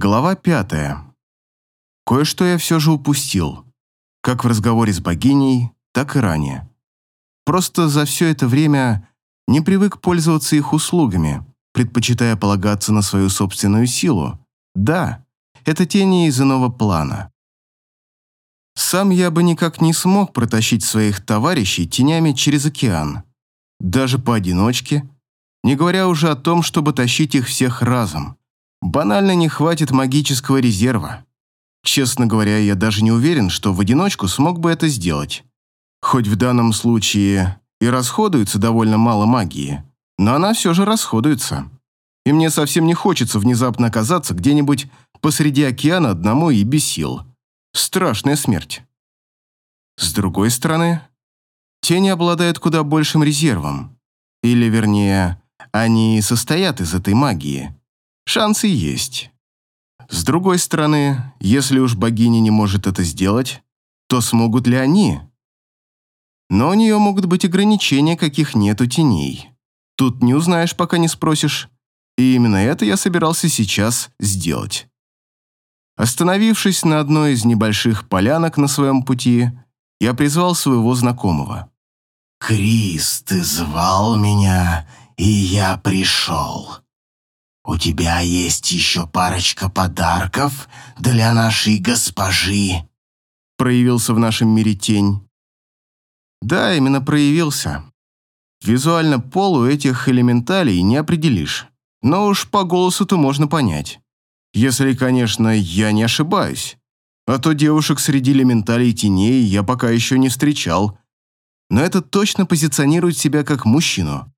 Глава пятая. Кое-что я все же упустил, как в разговоре с богиней, так и ранее. Просто за все это время не привык пользоваться их услугами, предпочитая полагаться на свою собственную силу. Да, это тени из иного плана. Сам я бы никак не смог протащить своих товарищей тенями через океан, даже поодиночке, не говоря уже о том, чтобы тащить их всех разом. Банально не хватит магического резерва. Честно говоря, я даже не уверен, что в одиночку смог бы это сделать. Хоть в данном случае и расходуется довольно мало магии, но она все же расходуется. И мне совсем не хочется внезапно оказаться где-нибудь посреди океана одному и без сил. Страшная смерть. С другой стороны, тени обладают куда большим резервом. Или, вернее, они состоят из этой магии. Шансы есть. С другой стороны, если уж богиня не может это сделать, то смогут ли они? Но у нее могут быть ограничения, каких нет у теней. Тут не узнаешь, пока не спросишь. И именно это я собирался сейчас сделать. Остановившись на одной из небольших полянок на своем пути, я призвал своего знакомого. «Крис, ты звал меня, и я пришел. «У тебя есть еще парочка подарков для нашей госпожи?» Проявился в нашем мире тень. Да, именно проявился. Визуально пол у этих элементалей не определишь. Но уж по голосу-то можно понять. Если, конечно, я не ошибаюсь. А то девушек среди элементалей теней я пока еще не встречал. Но это точно позиционирует себя как мужчину.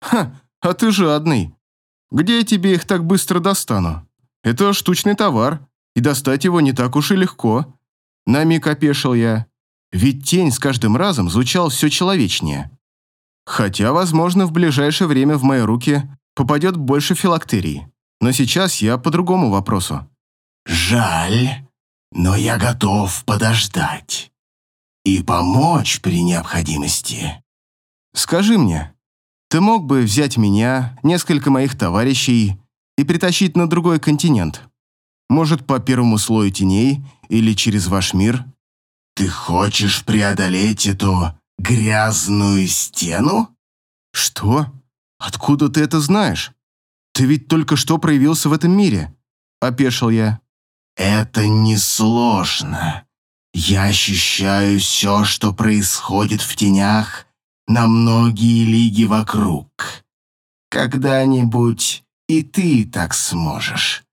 Ха, а ты жадный. Где я тебе их так быстро достану? Это штучный товар, и достать его не так уж и легко. На миг опешил я. Ведь тень с каждым разом звучал все человечнее. Хотя, возможно, в ближайшее время в мои руки попадет больше филактерий. Но сейчас я по другому вопросу. «Жаль, но я готов подождать и помочь при необходимости». «Скажи мне, ты мог бы взять меня, несколько моих товарищей и притащить на другой континент. Может, по первому слою теней или через ваш мир? Ты хочешь преодолеть эту грязную стену? Что? Откуда ты это знаешь? Ты ведь только что проявился в этом мире, опешил я. Это несложно. Я ощущаю все, что происходит в тенях, на многие лиги вокруг. Когда-нибудь и ты так сможешь.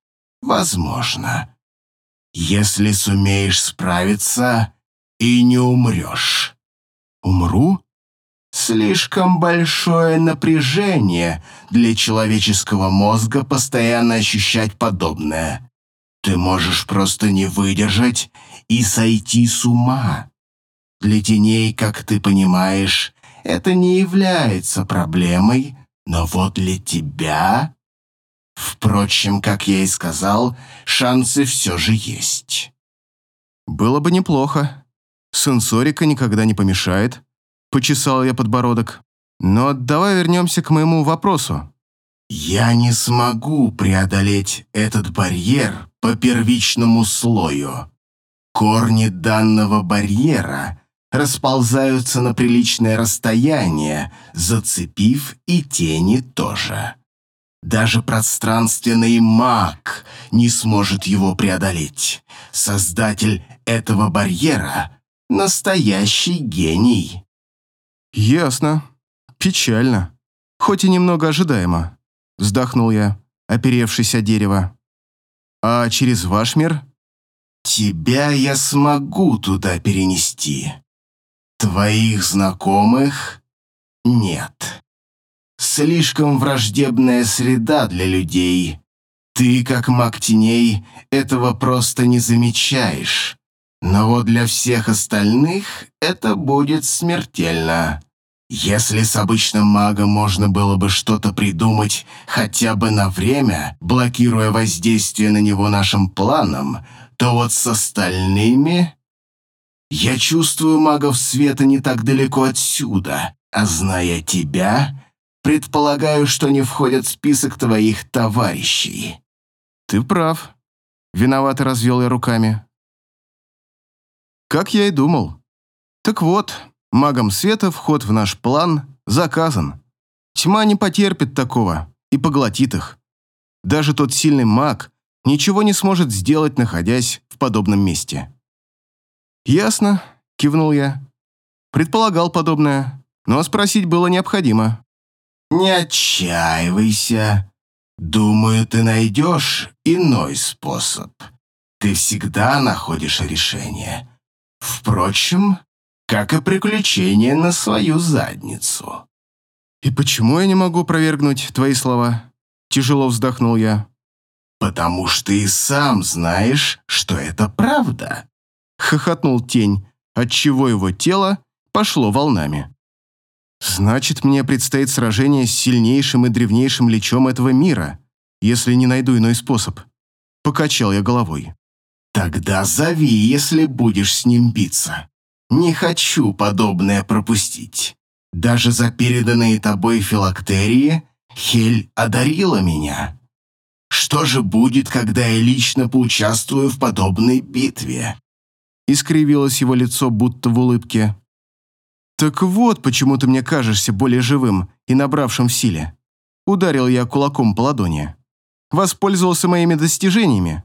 Возможно. Если сумеешь справиться и не умрешь. Умру? Слишком большое напряжение для человеческого мозга постоянно ощущать подобное. Ты можешь просто не выдержать и сойти с ума. Для теней, как ты понимаешь, это не является проблемой, но вот для тебя... Впрочем, как я и сказал, шансы все же есть. Было бы неплохо. Сенсорика никогда не помешает. Почесал я подбородок. Но давай вернемся к моему вопросу. Я не смогу преодолеть этот барьер по первичному слою. Корни данного барьера расползаются на приличное расстояние, зацепив и тени тоже. Даже пространственный маг не сможет его преодолеть. Создатель этого барьера — настоящий гений. Ясно. Печально. Хоть и немного ожидаемо. Вздохнул я, оперевшись о дерево. А через ваш мир? Тебя я смогу туда перенести. Твоих знакомых нет. Слишком враждебная среда для людей. Ты, как маг теней, этого просто не замечаешь. Но вот для всех остальных это будет смертельно. Если с обычным магом можно было бы что-то придумать хотя бы на время, блокируя воздействие на него нашим планом, то вот с остальными я чувствую магов света не так далеко отсюда, а зная тебя, предполагаю, что не входят в список твоих товарищей». «Ты прав. Виновато развел я руками. Как я и думал. Так вот, магом света вход в наш план заказан. Тьма не потерпит такого и поглотит их. Даже тот сильный маг ничего не сможет сделать, находясь в подобном месте. «Ясно», — кивнул я. Предполагал подобное, но спросить было необходимо. «Не отчаивайся. Думаю, ты найдешь иной способ. Ты всегда находишь решение. Впрочем, как и приключение на свою задницу». «И почему я не могу провергнуть твои слова?» Тяжело вздохнул я. «Потому что и сам знаешь, что это правда», — хохотнул тень, отчего его тело пошло волнами. «Значит, мне предстоит сражение с сильнейшим и древнейшим лечом этого мира, если не найду иной способ». Покачал я головой. «Тогда зови, если будешь с ним биться. Не хочу подобное пропустить. Даже за переданные тобой филактерии Хель одарила меня. Что же будет, когда я лично поучаствую в подобной битве?» Искривилось его лицо, будто в улыбке. «Так вот, почему ты мне кажешься более живым и набравшим в силе». Ударил я кулаком по ладони. Воспользовался моими достижениями.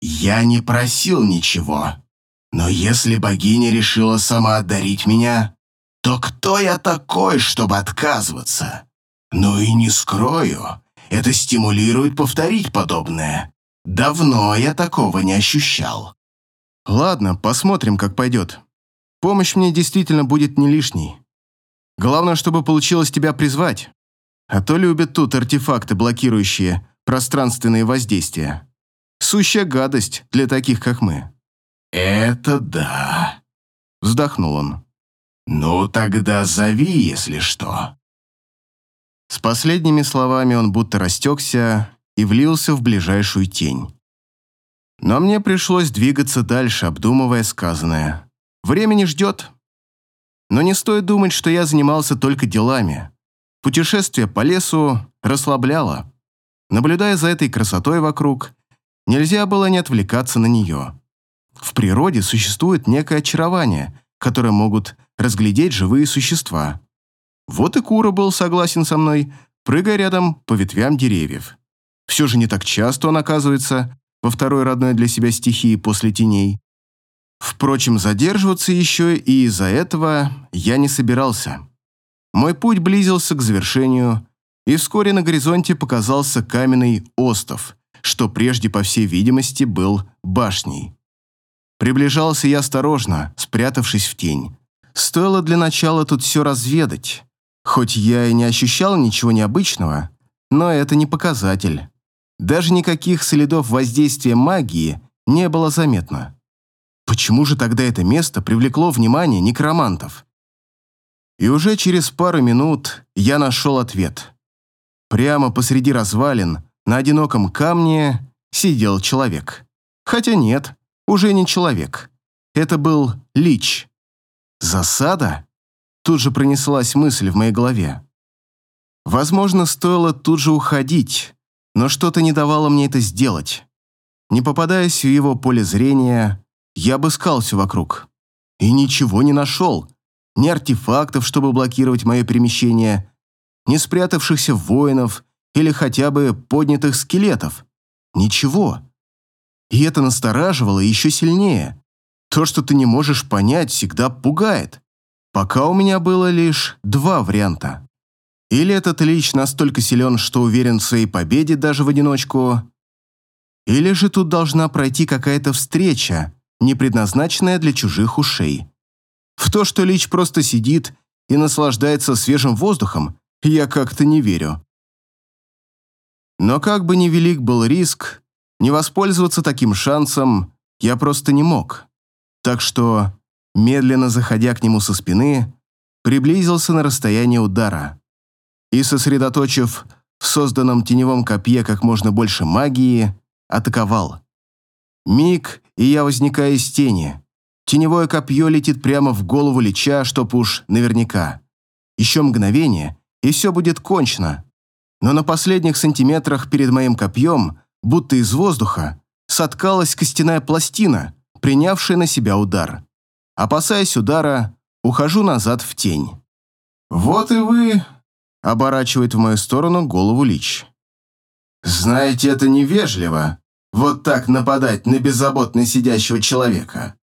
«Я не просил ничего. Но если богиня решила сама одарить меня, то кто я такой, чтобы отказываться? Ну и не скрою, это стимулирует повторить подобное. Давно я такого не ощущал». «Ладно, посмотрим, как пойдет. Помощь мне действительно будет не лишней. Главное, чтобы получилось тебя призвать. А то любят тут артефакты, блокирующие пространственные воздействия. Сущая гадость для таких, как мы». «Это да», — вздохнул он. «Ну, тогда зови, если что». С последними словами он будто растекся и влился в ближайшую тень. Но мне пришлось двигаться дальше, обдумывая сказанное. Время не ждет. Но не стоит думать, что я занимался только делами. Путешествие по лесу расслабляло. Наблюдая за этой красотой вокруг, нельзя было не отвлекаться на нее. В природе существует некое очарование, которое могут разглядеть живые существа. Вот и Кура был согласен со мной, прыгая рядом по ветвям деревьев. Все же не так часто он оказывается во второй родной для себя стихии после теней. Впрочем, задерживаться еще и из-за этого я не собирался. Мой путь близился к завершению, и вскоре на горизонте показался каменный остов, что прежде, по всей видимости, был башней. Приближался я осторожно, спрятавшись в тень. Стоило для начала тут все разведать. Хоть я и не ощущал ничего необычного, но это не показатель. Даже никаких следов воздействия магии не было заметно. Почему же тогда это место привлекло внимание некромантов? И уже через пару минут я нашел ответ. Прямо посреди развалин, на одиноком камне, сидел человек. Хотя нет, уже не человек. Это был лич. Засада? Тут же пронеслась мысль в моей голове. Возможно, стоило тут же уходить, но что-то не давало мне это сделать. Не попадаясь в его поле зрения, я обыскал все вокруг. И ничего не нашел. Ни артефактов, чтобы блокировать мое перемещение, ни спрятавшихся воинов или хотя бы поднятых скелетов. Ничего. И это настораживало еще сильнее. То, что ты не можешь понять, всегда пугает. Пока у меня было лишь два варианта. Или этот Лич настолько силен, что уверен в своей победе даже в одиночку, или же тут должна пройти какая-то встреча, не предназначенная для чужих ушей. В то, что Лич просто сидит и наслаждается свежим воздухом, я как-то не верю. Но как бы ни велик был риск, не воспользоваться таким шансом я просто не мог. Так что, медленно заходя к нему со спины, приблизился на расстояние удара. И, сосредоточив в созданном теневом копье как можно больше магии, атаковал. Миг, и я возникаю из тени. Теневое копье летит прямо в голову Лича, чтоб уж наверняка. Еще мгновение, и все будет кончено. Но на последних сантиметрах перед моим копьем, будто из воздуха, соткалась костяная пластина, принявшая на себя удар. Опасаясь удара, ухожу назад в тень. «Вот и вы», — оборачивает в мою сторону голову Лич. «Знаете, это невежливо, вот так нападать на беззаботно сидящего человека».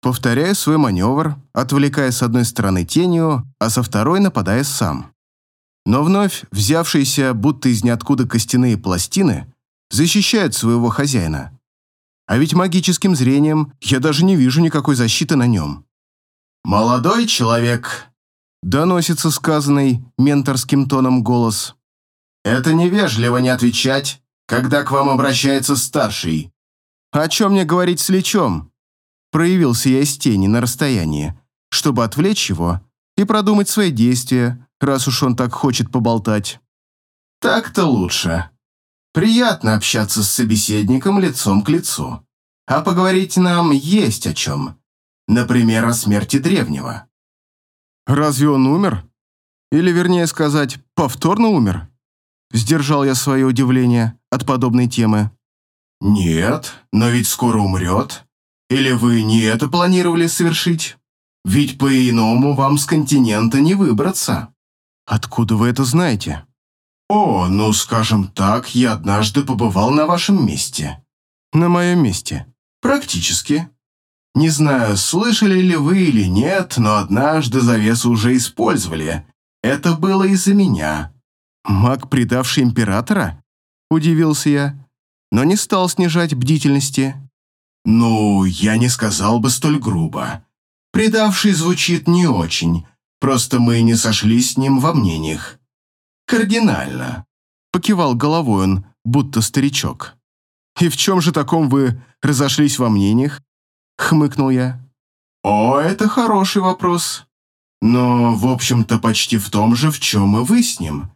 Повторяю свой маневр, отвлекая с одной стороны тенью, а со второй нападая сам. Но вновь взявшиеся будто из ниоткуда костяные пластины защищают своего хозяина. А ведь магическим зрением я даже не вижу никакой защиты на нем. «Молодой человек», — доносится сказанный менторским тоном голос. «Это невежливо не отвечать, когда к вам обращается старший». «О чем мне говорить с Личом?» Проявился я из тени на расстоянии, чтобы отвлечь его и продумать свои действия, раз уж он так хочет поболтать. «Так-то лучше», Приятно общаться с собеседником лицом к лицу. А поговорить нам есть о чем. Например, о смерти древнего. Разве он умер? Или, вернее сказать, повторно умер? Сдержал я свое удивление от подобной темы. Нет, но ведь скоро умрет. Или вы не это планировали совершить? Ведь по-иному вам с континента не выбраться. Откуда вы это знаете? «О, ну, скажем так, я однажды побывал на вашем месте». «На моем месте?» «Практически. Не знаю, слышали ли вы или нет, но однажды завесу уже использовали. Это было из-за меня». «Маг, предавший императора?» – удивился я, но не стал снижать бдительности. «Ну, я не сказал бы столь грубо. Предавший звучит не очень, просто мы не сошлись с ним во мнениях. Кардинально. Покивал головой он, будто старичок. «И в чем же таком вы разошлись во мнениях?» Хмыкнул я. «О, это хороший вопрос. Но, в общем-то, почти в том же, в чем и вы с ним.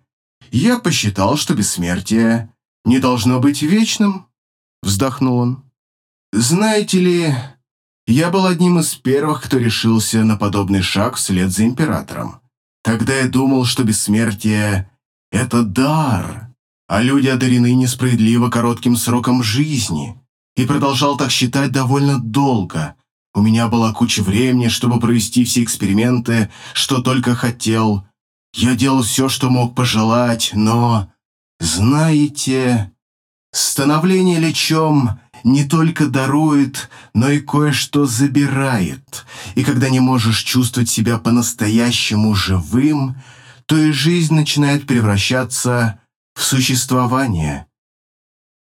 Я посчитал, что бессмертие не должно быть вечным», вздохнул он. «Знаете ли, я был одним из первых, кто решился на подобный шаг вслед за императором. Тогда я думал, что бессмертие это дар, а люди одарены несправедливо коротким сроком жизни. И продолжал так считать довольно долго. У меня была куча времени, чтобы провести все эксперименты, что только хотел. Я делал все, что мог пожелать, но... Знаете, становление лечом не только дарует, но и кое-что забирает. И когда не можешь чувствовать себя по-настоящему живым, то и жизнь начинает превращаться в существование.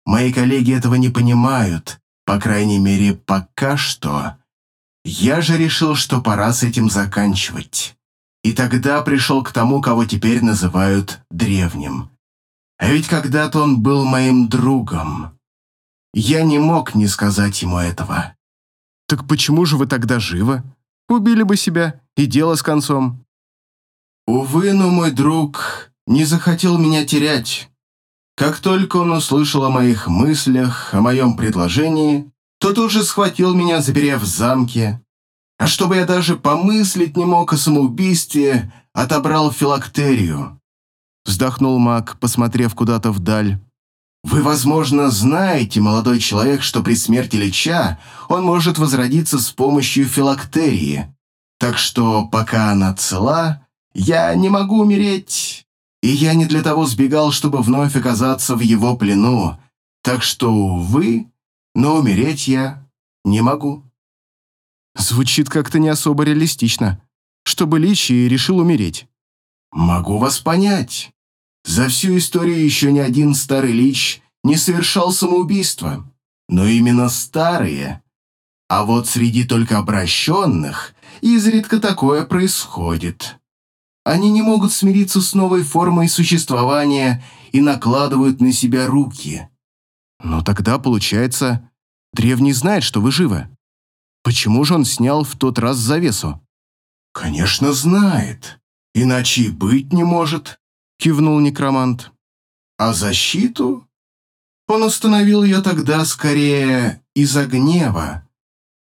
Мои коллеги этого не понимают, по крайней мере, пока что. Я же решил, что пора с этим заканчивать. И тогда пришел к тому, кого теперь называют древним. А ведь когда-то он был моим другом. Я не мог не сказать ему этого. «Так почему же вы тогда живы? Убили бы себя, и дело с концом». Увы, но мой друг не захотел меня терять. Как только он услышал о моих мыслях, о моем предложении, то тут же схватил меня, заперев в замке. А чтобы я даже помыслить не мог о самоубийстве, отобрал филактерию. Вздохнул маг, посмотрев куда-то вдаль. Вы, возможно, знаете, молодой человек, что при смерти Лича он может возродиться с помощью филактерии. Так что, пока она цела, я не могу умереть, и я не для того сбегал, чтобы вновь оказаться в его плену, так что, увы, но умереть я не могу». Звучит как-то не особо реалистично, чтобы Лич и решил умереть. «Могу вас понять. За всю историю еще ни один старый Лич не совершал самоубийство, но именно старые. А вот среди только обращенных изредка такое происходит. Они не могут смириться с новой формой существования и накладывают на себя руки. Но тогда, получается, древний знает, что вы живы. Почему же он снял в тот раз завесу? Конечно, знает. Иначе и быть не может, кивнул некромант. А защиту? Он установил ее тогда скорее из-за гнева.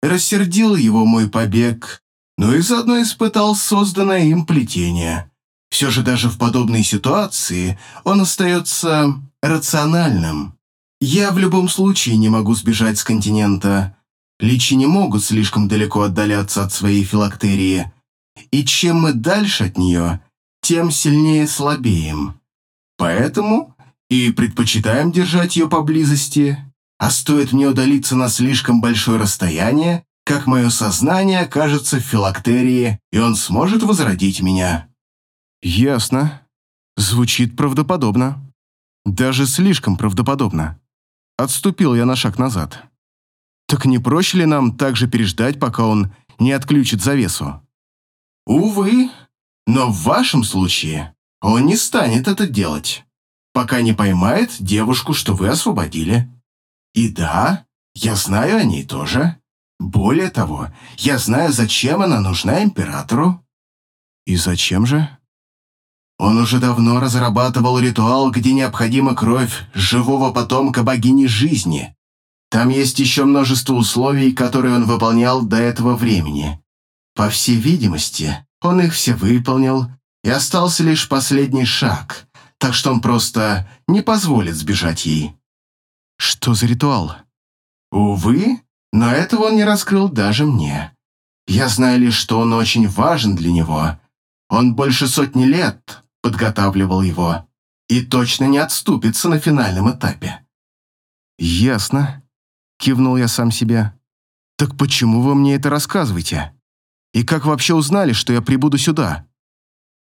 Рассердил его мой побег но и заодно испытал созданное им плетение. Все же даже в подобной ситуации он остается рациональным. Я в любом случае не могу сбежать с континента. Личи не могут слишком далеко отдаляться от своей филактерии. И чем мы дальше от нее, тем сильнее слабеем. Поэтому и предпочитаем держать ее поблизости. А стоит мне удалиться на слишком большое расстояние, как мое сознание окажется в филактерии, и он сможет возродить меня. Ясно. Звучит правдоподобно. Даже слишком правдоподобно. Отступил я на шаг назад. Так не проще ли нам также переждать, пока он не отключит завесу? Увы, но в вашем случае он не станет это делать, пока не поймает девушку, что вы освободили. И да, я знаю о ней тоже. Более того, я знаю, зачем она нужна императору. И зачем же? Он уже давно разрабатывал ритуал, где необходима кровь живого потомка богини жизни. Там есть еще множество условий, которые он выполнял до этого времени. По всей видимости, он их все выполнил, и остался лишь последний шаг, так что он просто не позволит сбежать ей. Что за ритуал? Увы, но этого он не раскрыл даже мне. Я знаю лишь, что он очень важен для него. Он больше сотни лет подготавливал его и точно не отступится на финальном этапе. «Ясно», — кивнул я сам себе. «Так почему вы мне это рассказываете? И как вообще узнали, что я прибуду сюда?»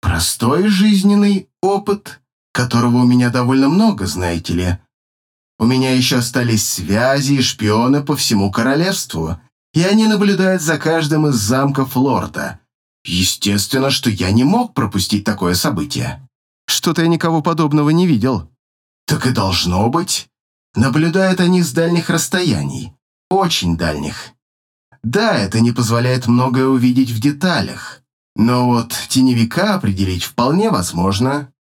«Простой жизненный опыт, которого у меня довольно много, знаете ли. У меня еще остались связи и шпионы по всему королевству, и они наблюдают за каждым из замков лорда, Естественно, что я не мог пропустить такое событие. Что-то я никого подобного не видел. Так и должно быть. Наблюдают они с дальних расстояний. Очень дальних. Да, это не позволяет многое увидеть в деталях. Но вот теневика определить вполне возможно.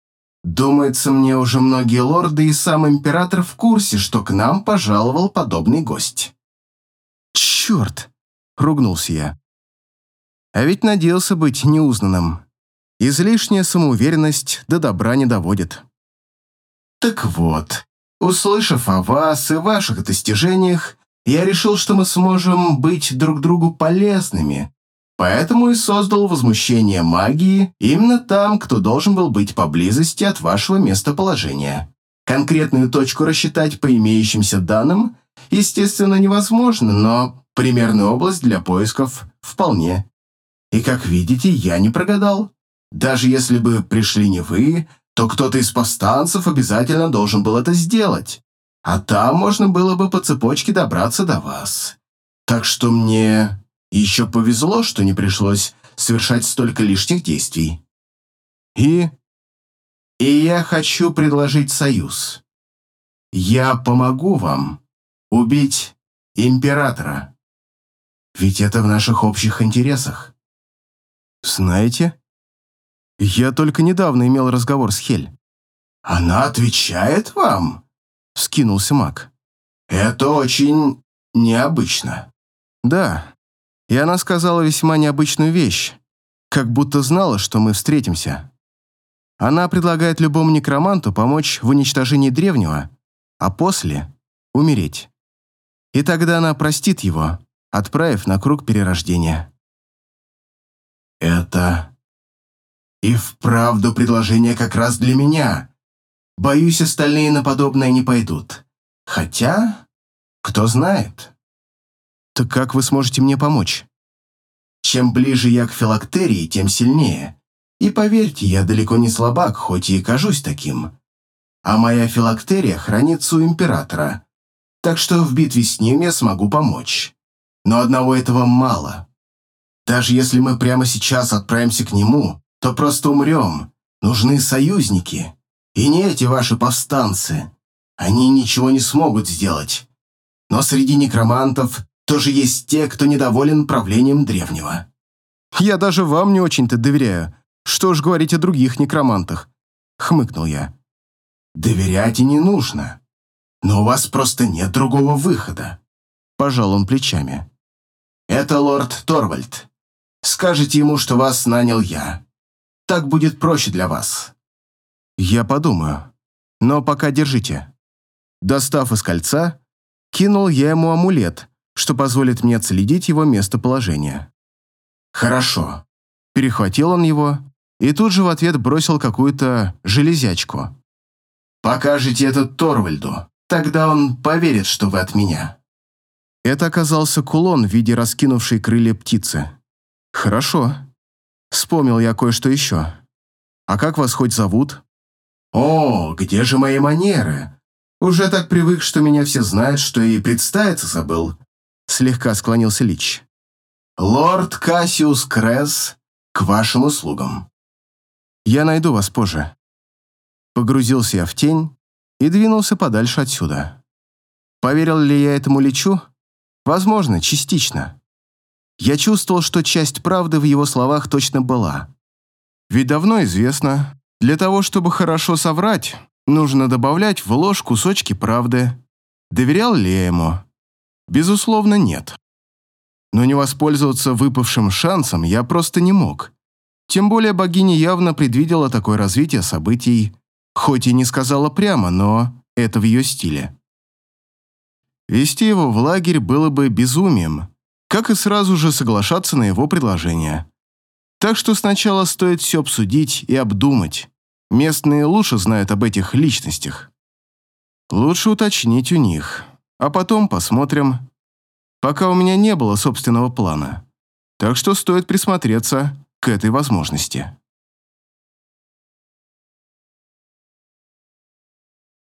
Думается, мне уже многие лорды и сам император в курсе, что к нам пожаловал подобный гость. «Черт!» — ругнулся я. А ведь надеялся быть неузнанным. Излишняя самоуверенность до добра не доводит. Так вот, услышав о вас и ваших достижениях, я решил, что мы сможем быть друг другу полезными, поэтому и создал возмущение магии именно там, кто должен был быть поблизости от вашего местоположения. Конкретную точку рассчитать по имеющимся данным, естественно, невозможно, но примерную область для поисков вполне. И, как видите, я не прогадал. Даже если бы пришли не вы, то кто-то из повстанцев обязательно должен был это сделать. А там можно было бы по цепочке добраться до вас. Так что мне еще повезло, что не пришлось совершать столько лишних действий. И... И я хочу предложить союз. Я помогу вам убить императора. Ведь это в наших общих интересах. «Знаете, я только недавно имел разговор с Хель». «Она отвечает вам?» — скинулся маг. «Это очень необычно». «Да, и она сказала весьма необычную вещь, как будто знала, что мы встретимся. Она предлагает любому некроманту помочь в уничтожении древнего, а после — умереть. И тогда она простит его, отправив на круг перерождения». Это и вправду предложение как раз для меня. Боюсь, остальные на подобное не пойдут. Хотя, кто знает. Так как вы сможете мне помочь? Чем ближе я к филактерии, тем сильнее. И поверьте, я далеко не слабак, хоть и кажусь таким. А моя филактерия хранится у императора. Так что в битве с ним я смогу помочь. Но одного этого мало. Даже если мы прямо сейчас отправимся к нему, то просто умрем. Нужны союзники. И не эти ваши повстанцы. Они ничего не смогут сделать. Но среди некромантов тоже есть те, кто недоволен правлением древнего. Я даже вам не очень-то доверяю. Что ж говорить о других некромантах? Хмыкнул я. Доверять и не нужно. Но у вас просто нет другого выхода. Пожал он плечами. Это лорд Торвальд. Скажите ему, что вас нанял я. Так будет проще для вас». «Я подумаю. Но пока держите». Достав из кольца, кинул я ему амулет, что позволит мне отследить его местоположение. «Хорошо». Перехватил он его и тут же в ответ бросил какую-то железячку. «Покажите это Торвальду, тогда он поверит, что вы от меня». Это оказался кулон в виде раскинувшей крылья птицы. «Хорошо. Вспомнил я кое-что еще. А как вас хоть зовут?» «О, где же мои манеры? Уже так привык, что меня все знают, что и представиться забыл», слегка склонился Лич. «Лорд Кассиус Кресс к вашим услугам». «Я найду вас позже». Погрузился я в тень и двинулся подальше отсюда. Поверил ли я этому Личу? Возможно, частично. Я чувствовал, что часть правды в его словах точно была. Ведь давно известно, для того, чтобы хорошо соврать, нужно добавлять в ложь кусочки правды. Доверял ли я ему? Безусловно, нет. Но не воспользоваться выпавшим шансом я просто не мог. Тем более богиня явно предвидела такое развитие событий, хоть и не сказала прямо, но это в ее стиле. Вести его в лагерь было бы безумием, как и сразу же соглашаться на его предложение. Так что сначала стоит все обсудить и обдумать. Местные лучше знают об этих личностях. Лучше уточнить у них, а потом посмотрим. Пока у меня не было собственного плана, так что стоит присмотреться к этой возможности.